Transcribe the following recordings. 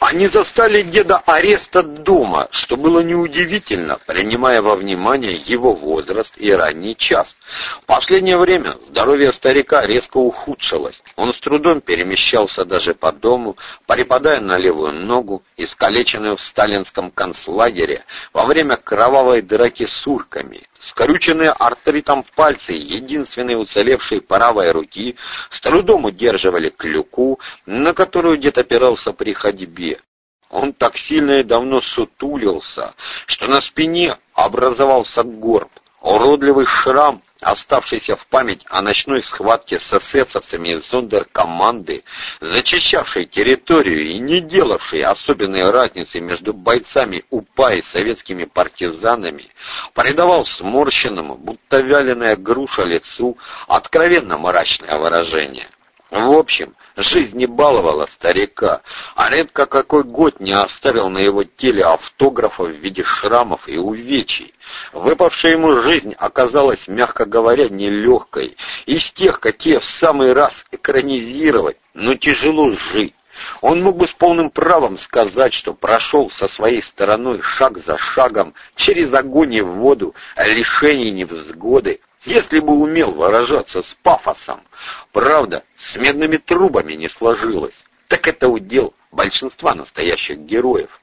Они застали деда ареста дома, что было неудивительно, принимая во внимание его возраст и ранний час. В последнее время здоровье старика резко ухудшилось. Он с трудом перемещался даже по дому, припадая на левую ногу, искалеченную в сталинском концлагере во время кровавой драки с урками. Скрюченные артритом пальцы единственной уцелевшей правой руки с трудом удерживали клюку, на которую дед опирался при ходьбе. Он так сильно и давно сутулился, что на спине образовался горб. Уродливый шрам оставшийся в память о ночной схватке с эсэсовцами из зондеркоманды, зачищавшей территорию и не делавшей особенной разницы между бойцами УПА и советскими партизанами, придавал сморщенному, будто вяленая груша лицу, откровенно мрачное выражение. В общем, жизнь не баловала старика, а редко какой год не оставил на его теле автографов в виде шрамов и увечий. Выпавшая ему жизнь оказалась, мягко говоря, нелегкой, из тех, какие в самый раз экранизировать, но тяжело жить. Он мог бы с полным правом сказать, что прошел со своей стороной шаг за шагом через огонь и воду, лишения и невзгоды, если бы умел выражаться с пафосом. Правда, с медными трубами не сложилось. Так это удел большинства настоящих героев.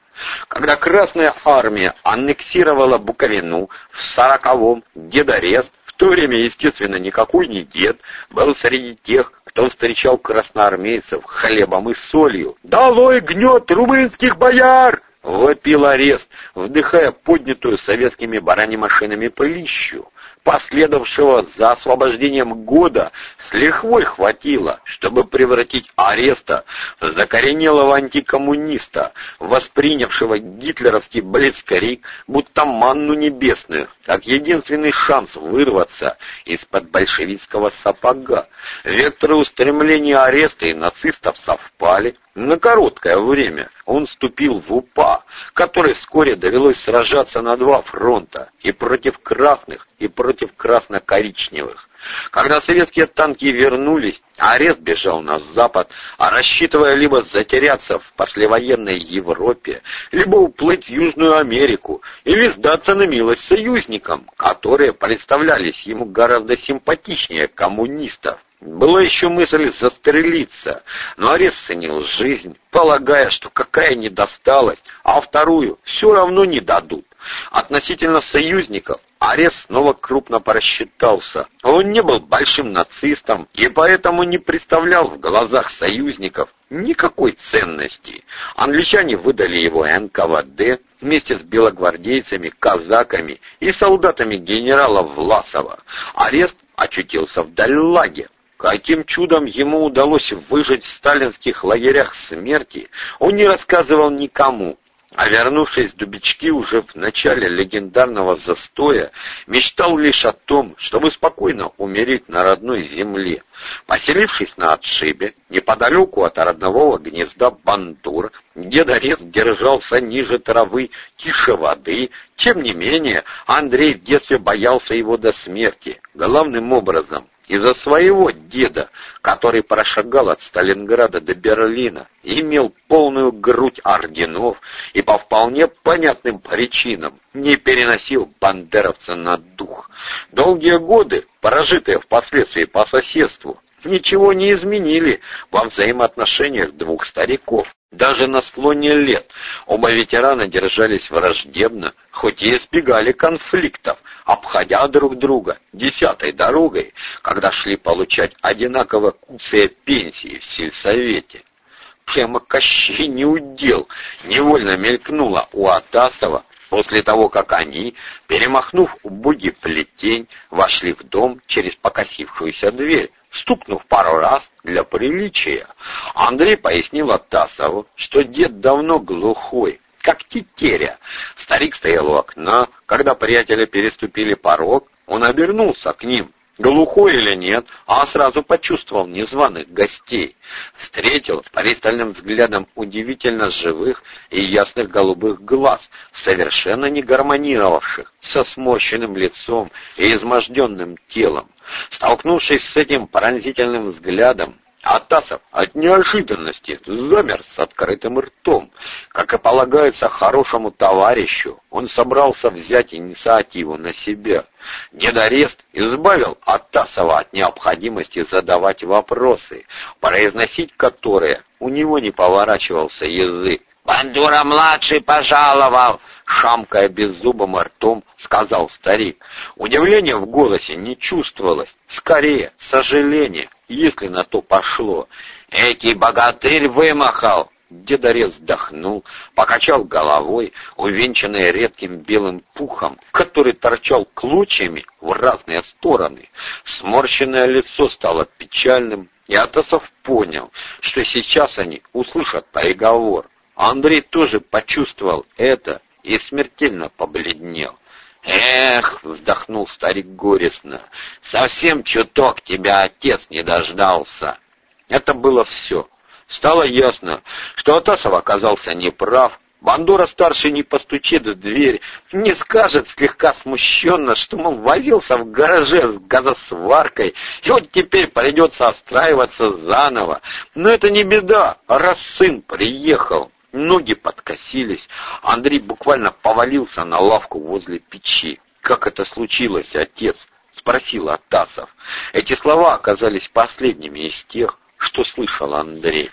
Когда Красная Армия аннексировала Буковину в сороковом Дед Арест, в то время, естественно, никакой не дед, был среди тех, кто встречал красноармейцев хлебом и солью. «Долой гнет румынских бояр!» — вопил арест, вдыхая поднятую советскими баранемашинами пылищу последовавшего за освобождением года, с лихвой хватило, чтобы превратить ареста в закоренелого антикоммуниста, воспринявшего гитлеровский блицкрик, будто манну небесную, как единственный шанс вырваться из-под большевистского сапога. Векторы устремления ареста и нацистов совпали, на короткое время он вступил в УПА, которой вскоре довелось сражаться на два фронта, и против красных, и против красно-коричневых. Когда советские танки вернулись, арест бежал на запад, а рассчитывая либо затеряться в послевоенной Европе, либо уплыть в Южную Америку, или сдаться на милость союзникам, которые представлялись ему гораздо симпатичнее коммунистов. Была еще мысль застрелиться, но арест ценил жизнь, полагая, что какая не досталась, а вторую все равно не дадут. Относительно союзников Арест снова крупно просчитался. Он не был большим нацистом и поэтому не представлял в глазах союзников никакой ценности. Англичане выдали его НКВД вместе с белогвардейцами, казаками и солдатами генерала Власова. Арест очутился в Даллаге, Каким чудом ему удалось выжить в сталинских лагерях смерти, он не рассказывал никому, а вернувшись Дубички уже в начале легендарного застоя, мечтал лишь о том, чтобы спокойно умереть на родной земле. Поселившись на отшибе, неподалеку от родового гнезда Бандур, где Дорез держался ниже травы, тише воды, тем не менее Андрей в детстве боялся его до смерти, главным образом из-за своего деда, который прошагал от Сталинграда до Берлина, имел полную грудь орденов и по вполне понятным причинам не переносил бандеровца на дух. Долгие годы, прожитые впоследствии по соседству, ничего не изменили во взаимоотношениях двух стариков. Даже на склоне лет оба ветерана держались враждебно, хоть и избегали конфликтов, обходя друг друга десятой дорогой, когда шли получать одинаково куцые пенсии в сельсовете. Прямо Кощей не удел, невольно мелькнула у Атасова после того, как они, перемахнув убогий плетень, вошли в дом через покосившуюся дверь, стукнув пару раз для приличия. Андрей пояснил Атасову, что дед давно глухой, как тетеря. Старик стоял у окна, когда приятели переступили порог, он обернулся к ним, глухой или нет, а сразу почувствовал незваных гостей. Встретил пристальным взглядом удивительно живых и ясных голубых глаз, совершенно не гармонировавших со сморщенным лицом и изможденным телом. Столкнувшись с этим пронзительным взглядом, Атасов от неожиданности замер с открытым ртом. Как и полагается хорошему товарищу, он собрался взять инициативу на себя. Недорест избавил Атасова от необходимости задавать вопросы, произносить которые у него не поворачивался язык. «Бандура-младший пожаловал!» — шамкая беззубым ртом, сказал старик. Удивление в голосе не чувствовалось, скорее, сожаление, если на то пошло. «Экий богатырь вымахал!» Дедорез вздохнул, покачал головой, увенчанной редким белым пухом, который торчал клочьями в разные стороны. Сморщенное лицо стало печальным, и Атасов понял, что сейчас они услышат переговор. Андрей тоже почувствовал это и смертельно побледнел. «Эх!» — вздохнул старик горестно. «Совсем чуток тебя отец не дождался!» Это было все. Стало ясно, что Атасов оказался неправ. Бандура-старший не постучит в дверь, не скажет слегка смущенно, что, мол, возился в гараже с газосваркой, и вот теперь придется отстраиваться заново. Но это не беда, раз сын приехал. Ноги подкосились. Андрей буквально повалился на лавку возле печи. «Как это случилось, отец?» — спросил Атасов. Эти слова оказались последними из тех, что слышал Андрей.